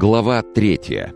Глава третья.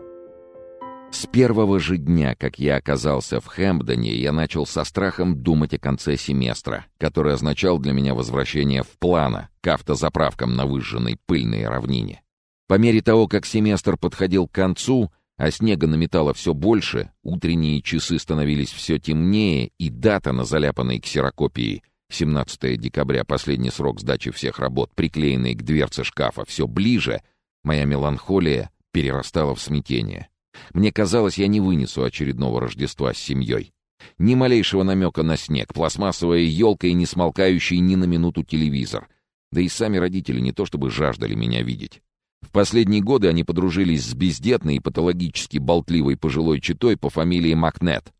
С первого же дня, как я оказался в Хэмпдоне, я начал со страхом думать о конце семестра, который означал для меня возвращение в плана к автозаправкам на выжженной пыльной равнине. По мере того, как семестр подходил к концу, а снега наметало все больше, утренние часы становились все темнее, и дата на заляпанной ксерокопии — 17 декабря, последний срок сдачи всех работ, приклеенный к дверце шкафа, все ближе, моя меланхолия перерастала в смятение. Мне казалось, я не вынесу очередного Рождества с семьей. Ни малейшего намека на снег, пластмассовая елка и не смолкающий ни на минуту телевизор. Да и сами родители не то чтобы жаждали меня видеть. В последние годы они подружились с бездетной и патологически болтливой пожилой читой по фамилии Макнет.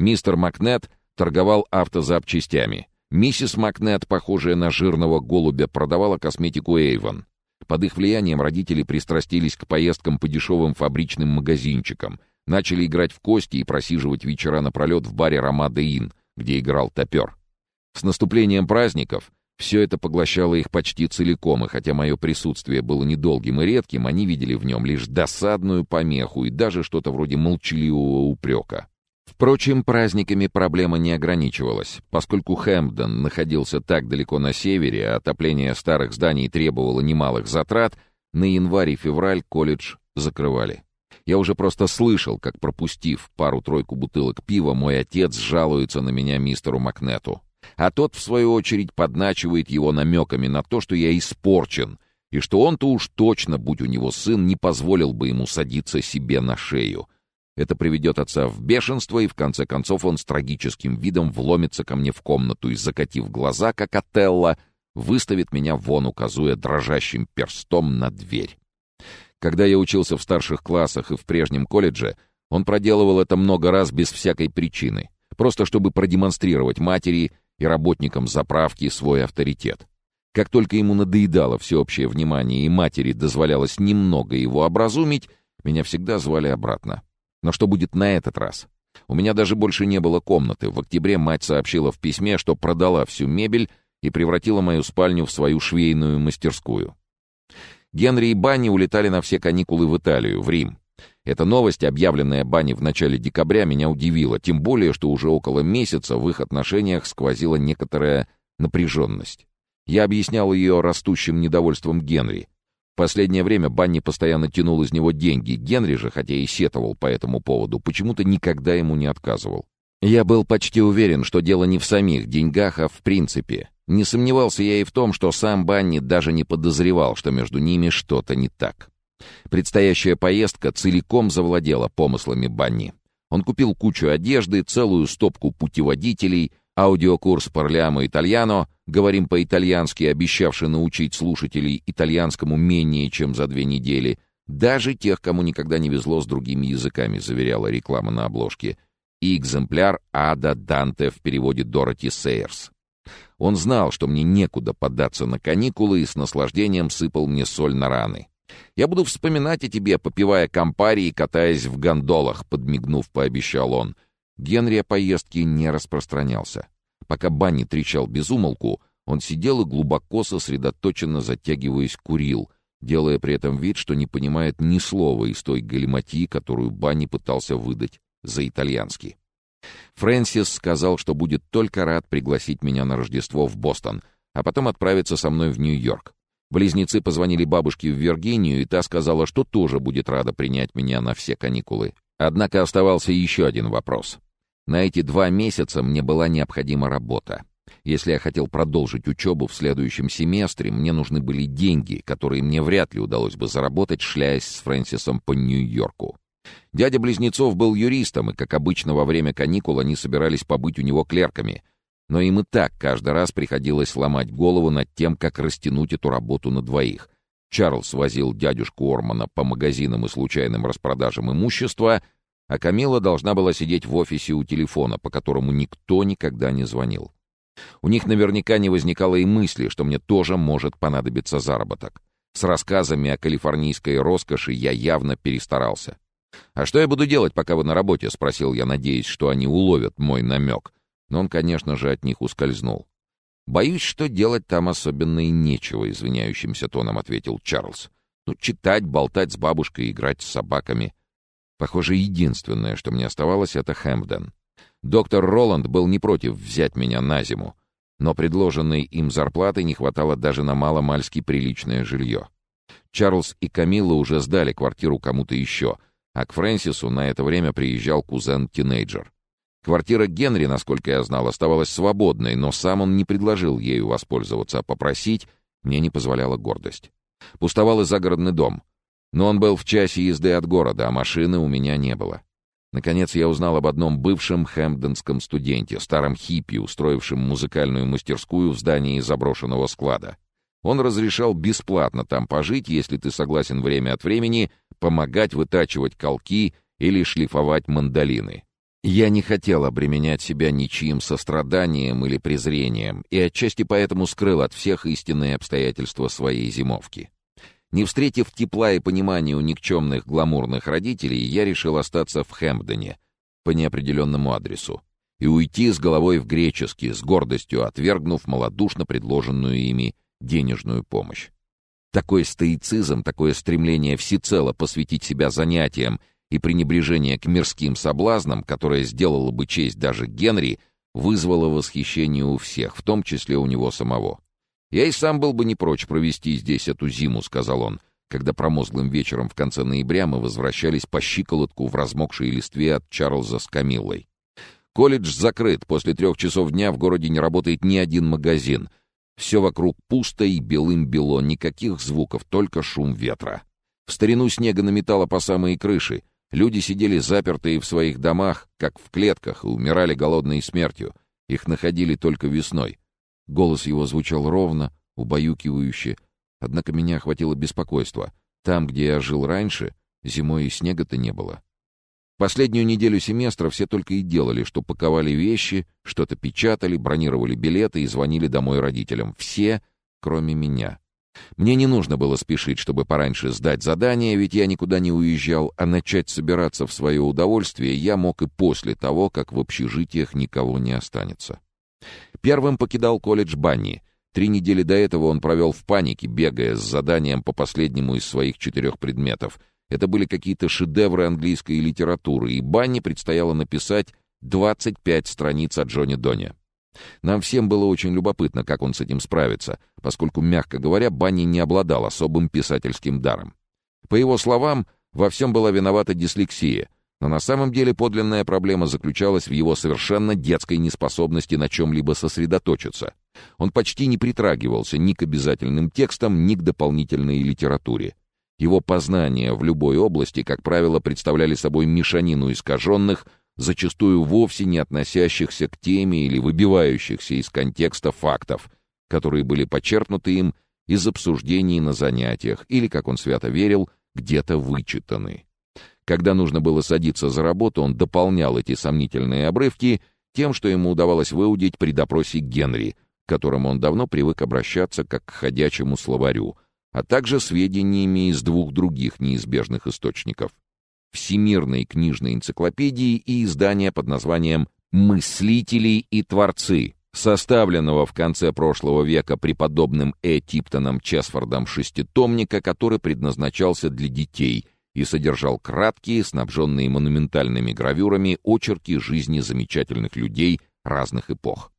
Мистер Макнет торговал автозапчастями — Миссис Макнет, похожая на жирного голубя, продавала косметику Эйвон. Под их влиянием родители пристрастились к поездкам по дешевым фабричным магазинчикам, начали играть в кости и просиживать вечера напролет в баре «Ромада Ин», где играл топер. С наступлением праздников все это поглощало их почти целиком, и хотя мое присутствие было недолгим и редким, они видели в нем лишь досадную помеху и даже что-то вроде молчаливого упрека. Впрочем, праздниками проблема не ограничивалась. Поскольку Хэмпдон находился так далеко на севере, а отопление старых зданий требовало немалых затрат, на январь и февраль колледж закрывали. Я уже просто слышал, как, пропустив пару-тройку бутылок пива, мой отец жалуется на меня мистеру Макнету. А тот, в свою очередь, подначивает его намеками на то, что я испорчен, и что он-то уж точно, будь у него сын, не позволил бы ему садиться себе на шею — это приведет отца в бешенство, и в конце концов он с трагическим видом вломится ко мне в комнату и, закатив глаза, как Отелло, выставит меня вон, указуя дрожащим перстом на дверь. Когда я учился в старших классах и в прежнем колледже, он проделывал это много раз без всякой причины, просто чтобы продемонстрировать матери и работникам заправки свой авторитет. Как только ему надоедало всеобщее внимание и матери дозволялось немного его образумить, меня всегда звали обратно. Но что будет на этот раз? У меня даже больше не было комнаты. В октябре мать сообщила в письме, что продала всю мебель и превратила мою спальню в свою швейную мастерскую. Генри и Банни улетали на все каникулы в Италию, в Рим. Эта новость, объявленная Банни в начале декабря, меня удивила, тем более, что уже около месяца в их отношениях сквозила некоторая напряженность. Я объяснял ее растущим недовольством Генри. Последнее время Банни постоянно тянул из него деньги. Генри же, хотя и сетовал по этому поводу, почему-то никогда ему не отказывал. Я был почти уверен, что дело не в самих деньгах, а в принципе. Не сомневался я и в том, что сам Банни даже не подозревал, что между ними что-то не так. Предстоящая поездка целиком завладела помыслами Банни. Он купил кучу одежды, целую стопку путеводителей — Аудиокурс «Парлямо Итальяно», говорим по-итальянски, обещавший научить слушателей итальянскому менее чем за две недели, даже тех, кому никогда не везло с другими языками, заверяла реклама на обложке, и экземпляр «Ада Данте» в переводе Дороти Сейерс. Он знал, что мне некуда податься на каникулы и с наслаждением сыпал мне соль на раны. «Я буду вспоминать о тебе, попивая компари и катаясь в гондолах», — подмигнув, пообещал он — Генри о поездке не распространялся. Пока Банни трещал без умолку, он сидел и глубоко сосредоточенно затягиваясь курил, делая при этом вид, что не понимает ни слова из той галиматьи, которую Банни пытался выдать за итальянский. Фрэнсис сказал, что будет только рад пригласить меня на Рождество в Бостон, а потом отправиться со мной в Нью-Йорк. Близнецы позвонили бабушке в Виргинию, и та сказала, что тоже будет рада принять меня на все каникулы. Однако оставался еще один вопрос. На эти два месяца мне была необходима работа. Если я хотел продолжить учебу в следующем семестре, мне нужны были деньги, которые мне вряд ли удалось бы заработать, шляясь с Фрэнсисом по Нью-Йорку. Дядя Близнецов был юристом, и, как обычно, во время каникул они собирались побыть у него клерками. Но им и так каждый раз приходилось ломать голову над тем, как растянуть эту работу на двоих. Чарльз возил дядюшку Ормана по магазинам и случайным распродажам имущества — а Камила должна была сидеть в офисе у телефона, по которому никто никогда не звонил. У них наверняка не возникало и мысли, что мне тоже может понадобиться заработок. С рассказами о калифорнийской роскоши я явно перестарался. «А что я буду делать, пока вы на работе?» — спросил я, надеясь, что они уловят мой намек. Но он, конечно же, от них ускользнул. «Боюсь, что делать там особенно и нечего», — извиняющимся тоном ответил Чарльз. Ну, читать, болтать с бабушкой, играть с собаками. Похоже, единственное, что мне оставалось, — это Хэмпден. Доктор Роланд был не против взять меня на зиму, но предложенной им зарплаты не хватало даже на маломальски приличное жилье. Чарльз и Камилла уже сдали квартиру кому-то еще, а к Фрэнсису на это время приезжал кузен-тинейджер. Квартира Генри, насколько я знал, оставалась свободной, но сам он не предложил ею воспользоваться, а попросить мне не позволяла гордость. Пустовал и загородный дом. Но он был в часе езды от города, а машины у меня не было. Наконец я узнал об одном бывшем хэмпдонском студенте, старом хиппи, устроившем музыкальную мастерскую в здании заброшенного склада. Он разрешал бесплатно там пожить, если ты согласен время от времени помогать вытачивать колки или шлифовать мандолины. Я не хотел обременять себя ничьим состраданием или презрением, и отчасти поэтому скрыл от всех истинные обстоятельства своей зимовки. Не встретив тепла и понимания у никчемных гламурных родителей, я решил остаться в Хэмпдоне по неопределенному адресу и уйти с головой в греческий, с гордостью отвергнув малодушно предложенную ими денежную помощь. Такой стоицизм, такое стремление всецело посвятить себя занятиям и пренебрежение к мирским соблазнам, которое сделало бы честь даже Генри, вызвало восхищение у всех, в том числе у него самого. «Я и сам был бы не прочь провести здесь эту зиму», — сказал он, когда промозглым вечером в конце ноября мы возвращались по щиколотку в размокшей листве от Чарльза с Камиллой. «Колледж закрыт, после трех часов дня в городе не работает ни один магазин. Все вокруг пусто и белым-бело, никаких звуков, только шум ветра. В старину снега наметало по самые крыши. Люди сидели запертые в своих домах, как в клетках, и умирали голодной смертью. Их находили только весной. Голос его звучал ровно, убаюкивающе, однако меня охватило беспокойство. Там, где я жил раньше, зимой и снега-то не было. Последнюю неделю семестра все только и делали, что паковали вещи, что-то печатали, бронировали билеты и звонили домой родителям. Все, кроме меня. Мне не нужно было спешить, чтобы пораньше сдать задание, ведь я никуда не уезжал, а начать собираться в свое удовольствие я мог и после того, как в общежитиях никого не останется. Первым покидал колледж Банни. Три недели до этого он провел в панике, бегая с заданием по последнему из своих четырех предметов. Это были какие-то шедевры английской литературы, и Банни предстояло написать 25 страниц о Джоне Доне. Нам всем было очень любопытно, как он с этим справится, поскольку, мягко говоря, Банни не обладал особым писательским даром. По его словам, во всем была виновата дислексия, но на самом деле подлинная проблема заключалась в его совершенно детской неспособности на чем-либо сосредоточиться. Он почти не притрагивался ни к обязательным текстам, ни к дополнительной литературе. Его познания в любой области, как правило, представляли собой мешанину искаженных, зачастую вовсе не относящихся к теме или выбивающихся из контекста фактов, которые были почерпнуты им из обсуждений на занятиях или, как он свято верил, где-то вычитаны. Когда нужно было садиться за работу, он дополнял эти сомнительные обрывки тем, что ему удавалось выудить при допросе Генри, к которому он давно привык обращаться как к ходячему словарю, а также сведениями из двух других неизбежных источников — Всемирной книжной энциклопедии и издания под названием «Мыслители и творцы», составленного в конце прошлого века преподобным Э. Типтоном Чесфордом шеститомника, который предназначался для детей и содержал краткие, снабженные монументальными гравюрами, очерки жизни замечательных людей разных эпох.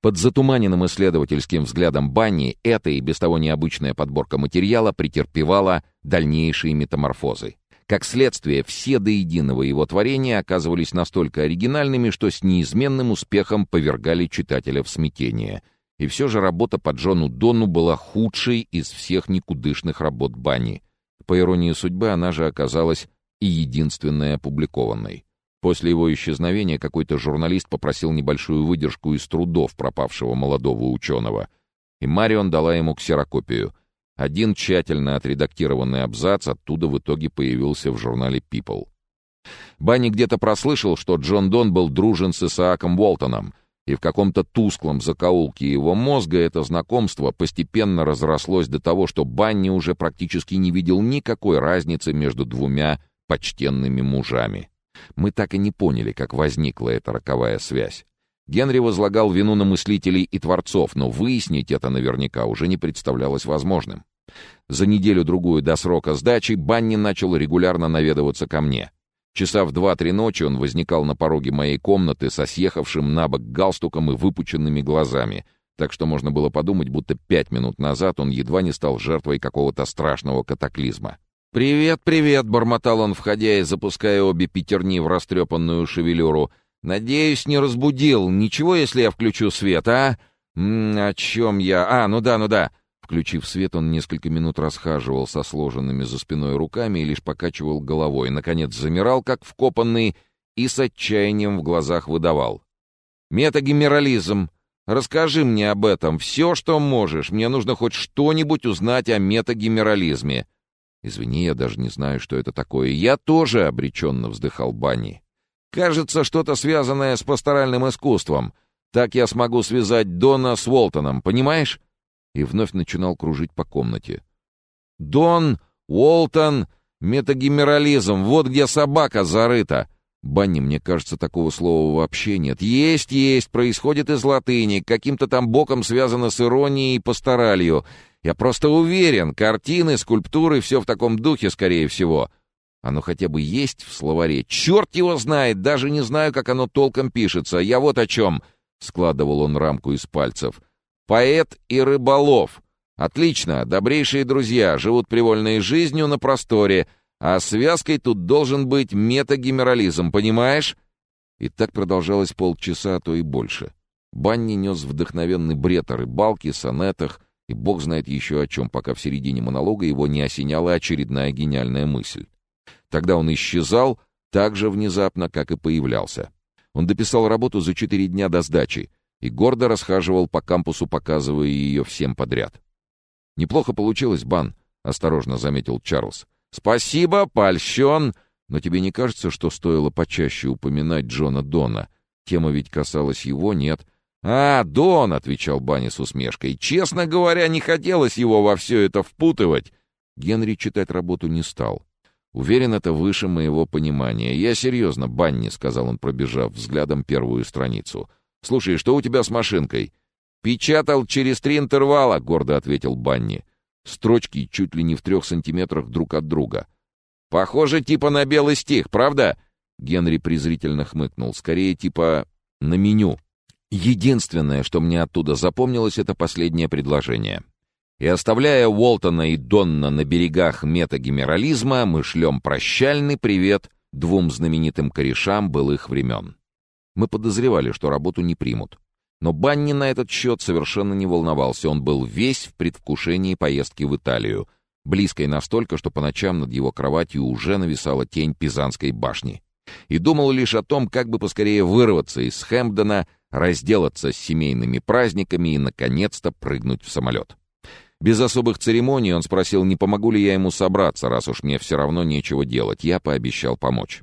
Под затуманенным исследовательским взглядом Банни эта и без того необычная подборка материала претерпевала дальнейшие метаморфозы. Как следствие, все до единого его творения оказывались настолько оригинальными, что с неизменным успехом повергали читателя в смятение. И все же работа по Джону Дону была худшей из всех никудышных работ Банни. По иронии судьбы, она же оказалась и единственной опубликованной. После его исчезновения какой-то журналист попросил небольшую выдержку из трудов пропавшего молодого ученого, и Марион дала ему ксерокопию — один тщательно отредактированный абзац оттуда в итоге появился в журнале People. Банни где-то прослышал, что Джон Дон был дружен с Исааком Уолтоном, и в каком-то тусклом закоулке его мозга это знакомство постепенно разрослось до того, что Банни уже практически не видел никакой разницы между двумя почтенными мужами. Мы так и не поняли, как возникла эта роковая связь. Генри возлагал вину на мыслителей и творцов, но выяснить это наверняка уже не представлялось возможным. За неделю-другую до срока сдачи Банни начал регулярно наведываться ко мне. Часа в два-три ночи он возникал на пороге моей комнаты со съехавшим на бок галстуком и выпученными глазами, так что можно было подумать, будто пять минут назад он едва не стал жертвой какого-то страшного катаклизма. «Привет, привет!» — бормотал он, входя и запуская обе пятерни в растрепанную шевелюру. «Надеюсь, не разбудил. Ничего, если я включу свет, а? М -м, о чем я? А, ну да, ну да!» Включив свет, он несколько минут расхаживал со сложенными за спиной руками и лишь покачивал головой. Наконец замирал, как вкопанный, и с отчаянием в глазах выдавал. «Метагемерализм! Расскажи мне об этом, все, что можешь. Мне нужно хоть что-нибудь узнать о метагемерализме». «Извини, я даже не знаю, что это такое. Я тоже обреченно вздыхал Банни. Кажется, что-то связанное с пасторальным искусством. Так я смогу связать Дона с Уолтоном, понимаешь?» И вновь начинал кружить по комнате. «Дон, Уолтон, метагемерализм, вот где собака зарыта!» Банни, мне кажется, такого слова вообще нет. Есть, есть, происходит из латыни, каким-то там боком связано с иронией и пасторалью. Я просто уверен, картины, скульптуры, все в таком духе, скорее всего. Оно хотя бы есть в словаре. Черт его знает, даже не знаю, как оно толком пишется. Я вот о чем. Складывал он рамку из пальцев. Поэт и рыболов. Отлично, добрейшие друзья, живут привольной жизнью на просторе, а связкой тут должен быть метагемерализм, понимаешь? И так продолжалось полчаса, а то и больше. Банни нес вдохновенный бред о рыбалке, сонетах, и бог знает еще о чем, пока в середине монолога его не осеняла очередная гениальная мысль. Тогда он исчезал так же внезапно, как и появлялся. Он дописал работу за четыре дня до сдачи и гордо расхаживал по кампусу, показывая ее всем подряд. «Неплохо получилось, Бан», — осторожно заметил Чарльз. «Спасибо, польщен, но тебе не кажется, что стоило почаще упоминать Джона Дона? Тема ведь касалась его, нет?» «А, Дон!» — отвечал Банни с усмешкой. «Честно говоря, не хотелось его во все это впутывать». Генри читать работу не стал. Уверен, это выше моего понимания. «Я серьезно, Банни», — сказал он, пробежав взглядом первую страницу. «Слушай, что у тебя с машинкой?» «Печатал через три интервала», — гордо ответил Банни. Строчки чуть ли не в трех сантиметрах друг от друга. «Похоже, типа на белый стих, правда?» Генри презрительно хмыкнул. «Скорее, типа на меню». Единственное, что мне оттуда запомнилось, это последнее предложение. И оставляя Уолтона и Донна на берегах метагемерализма, мы шлем прощальный привет двум знаменитым корешам былых времен. Мы подозревали, что работу не примут. Но Банни на этот счет совершенно не волновался, он был весь в предвкушении поездки в Италию, близкой настолько, что по ночам над его кроватью уже нависала тень Пизанской башни. И думал лишь о том, как бы поскорее вырваться из Хэмпдона разделаться с семейными праздниками и, наконец-то, прыгнуть в самолет. Без особых церемоний он спросил, не помогу ли я ему собраться, раз уж мне все равно нечего делать. Я пообещал помочь.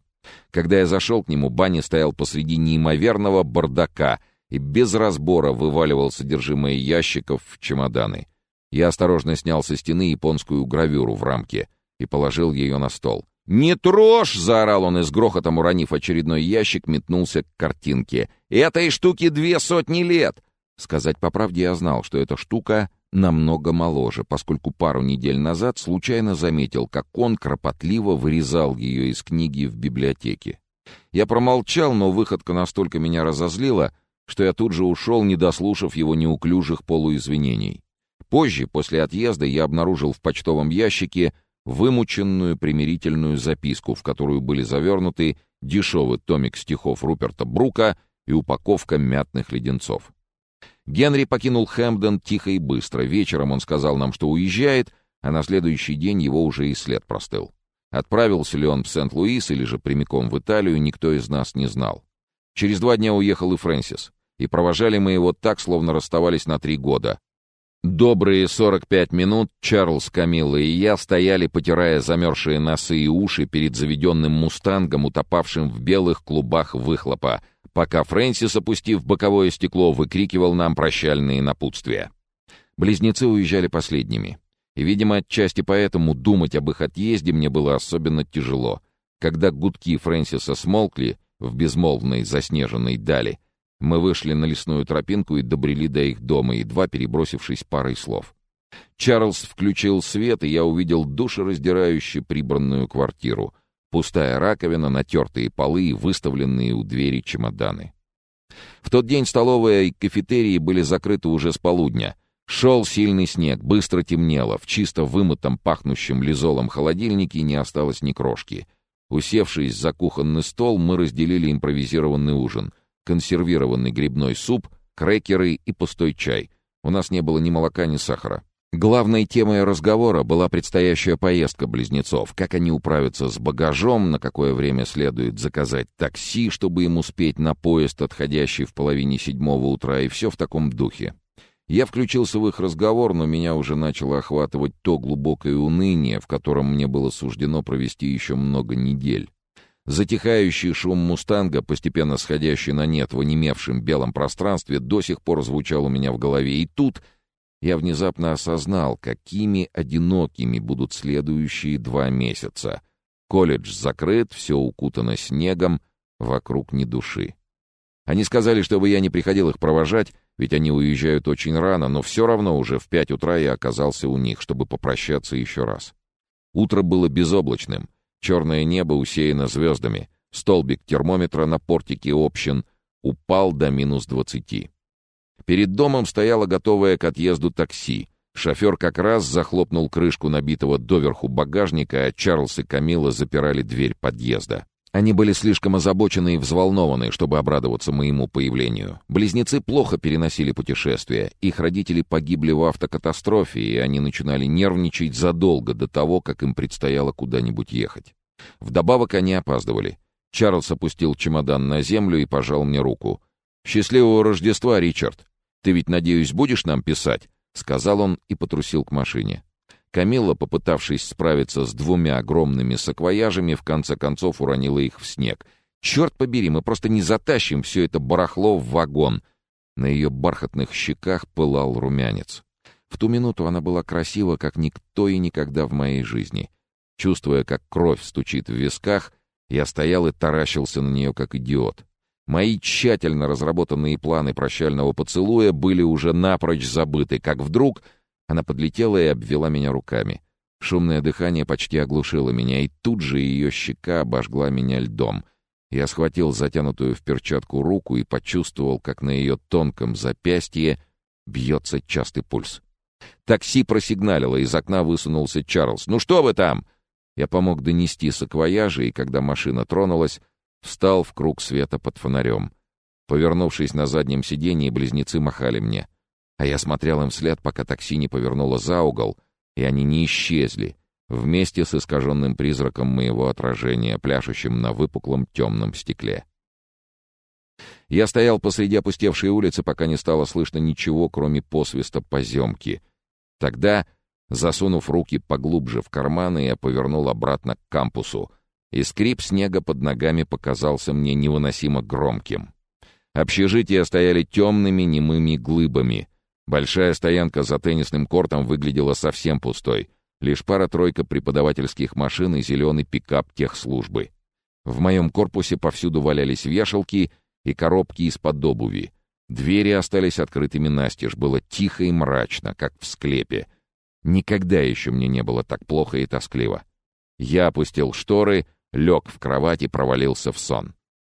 Когда я зашел к нему, Банни стоял посреди неимоверного бардака и без разбора вываливал содержимое ящиков в чемоданы. Я осторожно снял со стены японскую гравюру в рамке и положил ее на стол. «Не трожь!» — заорал он и с грохотом уронив очередной ящик, метнулся к картинке. «Этой штуке две сотни лет!» Сказать по правде я знал, что эта штука намного моложе, поскольку пару недель назад случайно заметил, как он кропотливо вырезал ее из книги в библиотеке. Я промолчал, но выходка настолько меня разозлила, что я тут же ушел, не дослушав его неуклюжих полуизвинений. Позже, после отъезда, я обнаружил в почтовом ящике вымученную примирительную записку, в которую были завернуты дешевый томик стихов Руперта Брука и упаковка мятных леденцов. Генри покинул Хэмпден тихо и быстро. Вечером он сказал нам, что уезжает, а на следующий день его уже и след простыл. Отправился ли он в Сент-Луис или же прямиком в Италию, никто из нас не знал. Через два дня уехал и Фрэнсис. И провожали мы его так, словно расставались на три года. Добрые 45 минут Чарльз, Камилла и я стояли, потирая замерзшие носы и уши перед заведенным мустангом, утопавшим в белых клубах выхлопа, пока Фрэнсис, опустив боковое стекло, выкрикивал нам прощальные напутствия. Близнецы уезжали последними. И, видимо, отчасти поэтому думать об их отъезде мне было особенно тяжело. Когда гудки Фрэнсиса смолкли в безмолвной заснеженной дали — мы вышли на лесную тропинку и добрели до их дома, едва перебросившись парой слов. Чарльз включил свет, и я увидел душераздирающе прибранную квартиру. Пустая раковина, натертые полы и выставленные у двери чемоданы. В тот день столовая и кафетерии были закрыты уже с полудня. Шел сильный снег, быстро темнело, в чисто вымытом пахнущем лизолом холодильнике не осталось ни крошки. Усевшись за кухонный стол, мы разделили импровизированный ужин. Консервированный грибной суп, крекеры и пустой чай. У нас не было ни молока, ни сахара. Главной темой разговора была предстоящая поездка близнецов, как они управятся с багажом, на какое время следует заказать такси, чтобы им успеть на поезд, отходящий в половине седьмого утра, и все в таком духе. Я включился в их разговор, но меня уже начало охватывать то глубокое уныние, в котором мне было суждено провести еще много недель. Затихающий шум «Мустанга», постепенно сходящий на нет в онемевшем белом пространстве, до сих пор звучал у меня в голове, и тут — я внезапно осознал, какими одинокими будут следующие два месяца. Колледж закрыт, все укутано снегом, вокруг ни души. Они сказали, чтобы я не приходил их провожать, ведь они уезжают очень рано, но все равно уже в пять утра я оказался у них, чтобы попрощаться еще раз. Утро было безоблачным, черное небо усеяно звездами, столбик термометра на портике общин упал до минус двадцати. Перед домом стояло готовое к отъезду такси. Шофер как раз захлопнул крышку набитого доверху багажника, а Чарльз и Камила запирали дверь подъезда. Они были слишком озабочены и взволнованы, чтобы обрадоваться моему появлению. Близнецы плохо переносили путешествия. Их родители погибли в автокатастрофе, и они начинали нервничать задолго до того, как им предстояло куда-нибудь ехать. Вдобавок они опаздывали. Чарльз опустил чемодан на землю и пожал мне руку. «Счастливого Рождества, Ричард!» «Ты ведь, надеюсь, будешь нам писать?» — сказал он и потрусил к машине. Камилла, попытавшись справиться с двумя огромными саквояжами, в конце концов уронила их в снег. «Черт побери, мы просто не затащим все это барахло в вагон!» На ее бархатных щеках пылал румянец. В ту минуту она была красива, как никто и никогда в моей жизни. Чувствуя, как кровь стучит в висках, я стоял и таращился на нее, как идиот. Мои тщательно разработанные планы прощального поцелуя были уже напрочь забыты, как вдруг она подлетела и обвела меня руками. Шумное дыхание почти оглушило меня, и тут же ее щека обожгла меня льдом. Я схватил затянутую в перчатку руку и почувствовал, как на ее тонком запястье бьется частый пульс. Такси просигналило, из окна высунулся Чарльз. «Ну что вы там?» Я помог донести саквояжи, и когда машина тронулась, Встал в круг света под фонарем. Повернувшись на заднем сиденье, близнецы махали мне. А я смотрел им вслед, пока такси не повернуло за угол, и они не исчезли, вместе с искаженным призраком моего отражения, пляшущим на выпуклом темном стекле. Я стоял посреди опустевшей улицы, пока не стало слышно ничего, кроме посвиста поземки. Тогда, засунув руки поглубже в карманы, я повернул обратно к кампусу — и скрип снега под ногами показался мне невыносимо громким. Общежития стояли темными немыми глыбами. Большая стоянка за теннисным кортом выглядела совсем пустой. Лишь пара-тройка преподавательских машин и зеленый пикап техслужбы. В моем корпусе повсюду валялись вешалки и коробки из-под обуви. Двери остались открытыми настежь, было тихо и мрачно, как в склепе. Никогда еще мне не было так плохо и тоскливо. Я опустил шторы, лег в кровать и провалился в сон.